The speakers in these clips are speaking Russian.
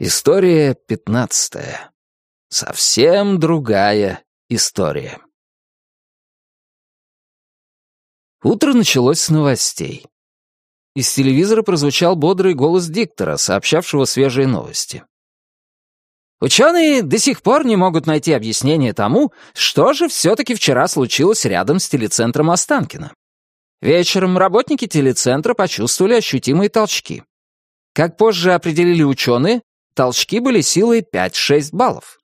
История пятнадцатая. Совсем другая история. Утро началось с новостей. Из телевизора прозвучал бодрый голос диктора, сообщавшего свежие новости. Ученые до сих пор не могут найти объяснение тому, что же все-таки вчера случилось рядом с телецентром Останкино. Вечером работники телецентра почувствовали ощутимые толчки. Как позже определили ученые, толчки были силой 5-6 баллов.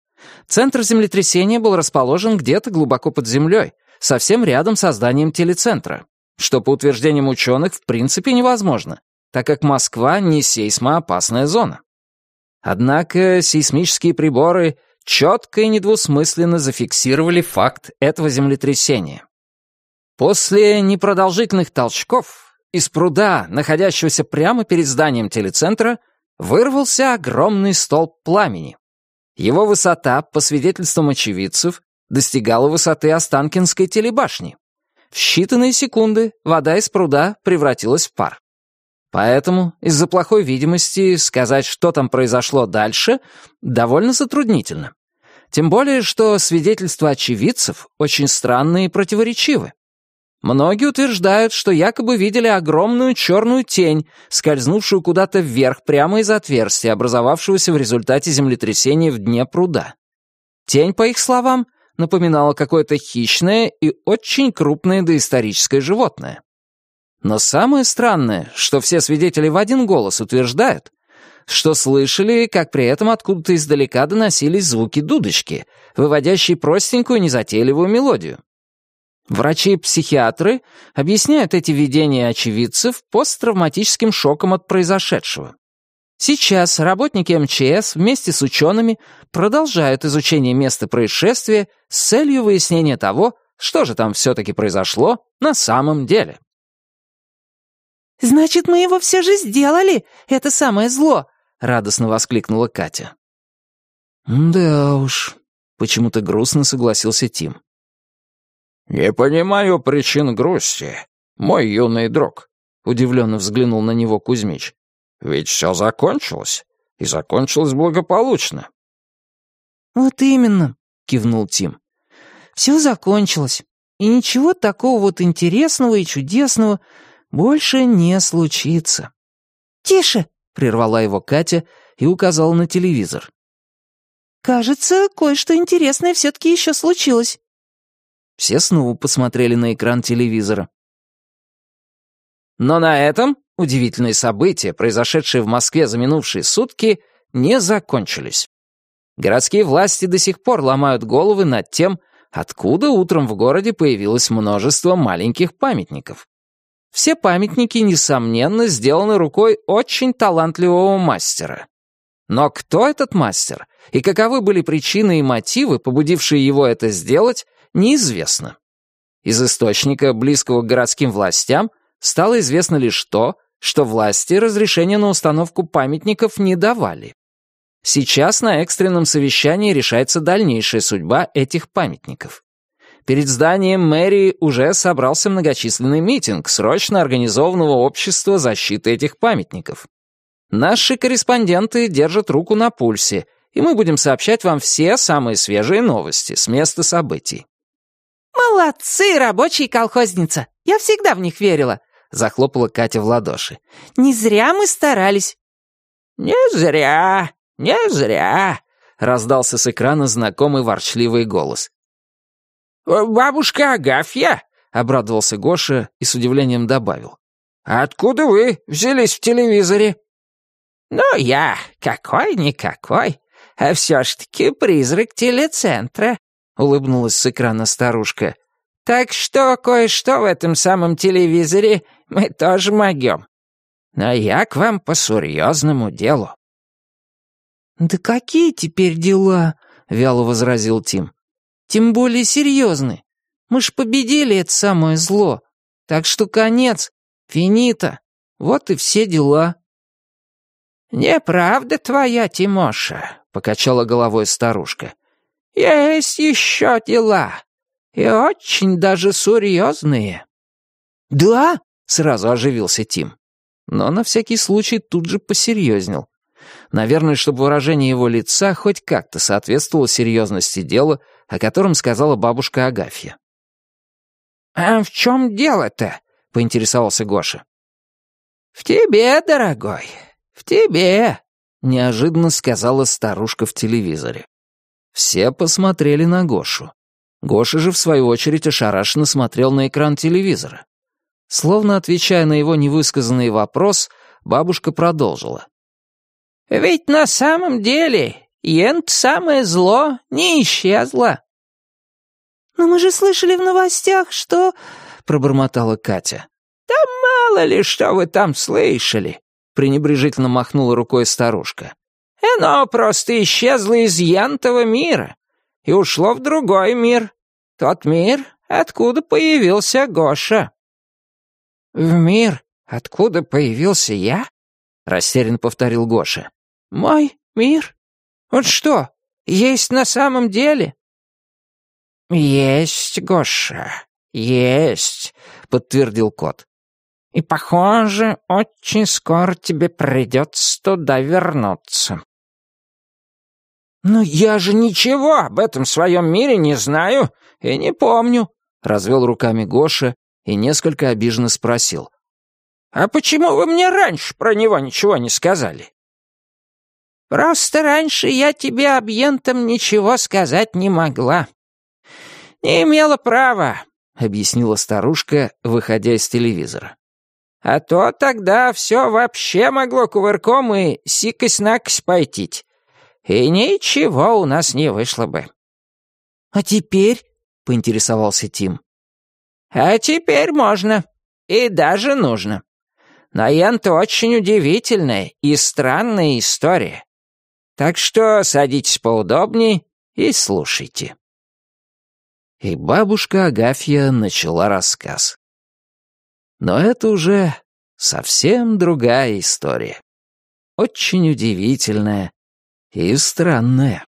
Центр землетрясения был расположен где-то глубоко под землей, совсем рядом с зданием телецентра, что, по утверждениям ученых, в принципе невозможно, так как Москва не сейсмоопасная зона. Однако сейсмические приборы четко и недвусмысленно зафиксировали факт этого землетрясения. После непродолжительных толчков из пруда, находящегося прямо перед зданием телецентра, вырвался огромный столб пламени. Его высота, по свидетельствам очевидцев, достигала высоты Останкинской телебашни. В считанные секунды вода из пруда превратилась в пар. Поэтому из-за плохой видимости сказать, что там произошло дальше, довольно затруднительно. Тем более, что свидетельства очевидцев очень странные и противоречивы. Многие утверждают, что якобы видели огромную черную тень, скользнувшую куда-то вверх прямо из отверстия, образовавшегося в результате землетрясения в дне пруда. Тень, по их словам, напоминала какое-то хищное и очень крупное доисторическое животное. Но самое странное, что все свидетели в один голос утверждают, что слышали, как при этом откуда-то издалека доносились звуки дудочки, выводящие простенькую незатейливую мелодию. Врачи и психиатры объясняют эти видения очевидцев посттравматическим шоком от произошедшего. Сейчас работники МЧС вместе с учеными продолжают изучение места происшествия с целью выяснения того, что же там все-таки произошло на самом деле. «Значит, мы его все же сделали, это самое зло!» — радостно воскликнула Катя. «Да уж», — почему-то грустно согласился Тим. «Не понимаю причин грусти, мой юный друг», — удивленно взглянул на него Кузьмич. «Ведь все закончилось, и закончилось благополучно». «Вот именно», — кивнул Тим. «Все закончилось, и ничего такого вот интересного и чудесного больше не случится». «Тише!» — прервала его Катя и указала на телевизор. «Кажется, кое-что интересное все-таки еще случилось». Все снова посмотрели на экран телевизора. Но на этом удивительные события, произошедшие в Москве за минувшие сутки, не закончились. Городские власти до сих пор ломают головы над тем, откуда утром в городе появилось множество маленьких памятников. Все памятники, несомненно, сделаны рукой очень талантливого мастера. Но кто этот мастер и каковы были причины и мотивы, побудившие его это сделать, неизвестно. Из источника, близкого к городским властям, стало известно лишь то, что власти разрешения на установку памятников не давали. Сейчас на экстренном совещании решается дальнейшая судьба этих памятников. Перед зданием мэрии уже собрался многочисленный митинг срочно организованного общества защиты этих памятников. Наши корреспонденты держат руку на пульсе, и мы будем сообщать вам все самые свежие новости с места событий. «Молодцы, рабочие колхозница! Я всегда в них верила!» — захлопала Катя в ладоши. «Не зря мы старались!» «Не зря, не зря!» — раздался с экрана знакомый ворчливый голос. «Бабушка Агафья!» — обрадовался Гоша и с удивлением добавил. «Откуда вы взялись в телевизоре?» «Ну, я какой-никакой, а все ж таки призрак телецентра», — улыбнулась с экрана старушка. «Так что кое-что в этом самом телевизоре мы тоже могем. Но я к вам по серьезному делу». «Да какие теперь дела?» — вяло возразил Тим. Тем более серьезны. Мы ж победили это самое зло. Так что конец. Финита. Вот и все дела». «Неправда твоя, Тимоша», — покачала головой старушка. «Есть еще дела. И очень даже серьезные». «Да?» — сразу оживился Тим. Но на всякий случай тут же посерьезнел. Наверное, чтобы выражение его лица хоть как-то соответствовало серьезности дела, о котором сказала бабушка Агафья. «А в чем дело-то?» — поинтересовался Гоша. «В тебе, дорогой, в тебе», — неожиданно сказала старушка в телевизоре. Все посмотрели на Гошу. Гоша же, в свою очередь, ошарашенно смотрел на экран телевизора. Словно отвечая на его невысказанный вопрос, бабушка продолжила. «Ведь на самом деле Ент самое зло не исчезло». «Но мы же слышали в новостях, что...» — пробормотала Катя. «Да мало ли, что вы там слышали», — пренебрежительно махнула рукой старушка. «Оно просто исчезло из Янтова мира и ушло в другой мир. Тот мир, откуда появился Гоша». «В мир, откуда появился я?» — растерянно повторил Гоша. «Мой мир? Вот что, есть на самом деле?» «Есть, Гоша, есть», — подтвердил кот. «И, похоже, очень скоро тебе придется туда вернуться». «Но я же ничего об этом своем мире не знаю и не помню», — развел руками Гоша и несколько обиженно спросил. «А почему вы мне раньше про него ничего не сказали?» «Просто раньше я тебе об Ентом ничего сказать не могла. Не имела права», — объяснила старушка, выходя из телевизора. «А то тогда все вообще могло кувырком и сикось-накось пойти. И ничего у нас не вышло бы». «А теперь?» — поинтересовался Тим. «А теперь можно. И даже нужно. Но Янт очень удивительная и странная история. Так что садитесь поудобней и слушайте». И бабушка Агафья начала рассказ. Но это уже совсем другая история. Очень удивительная и странная.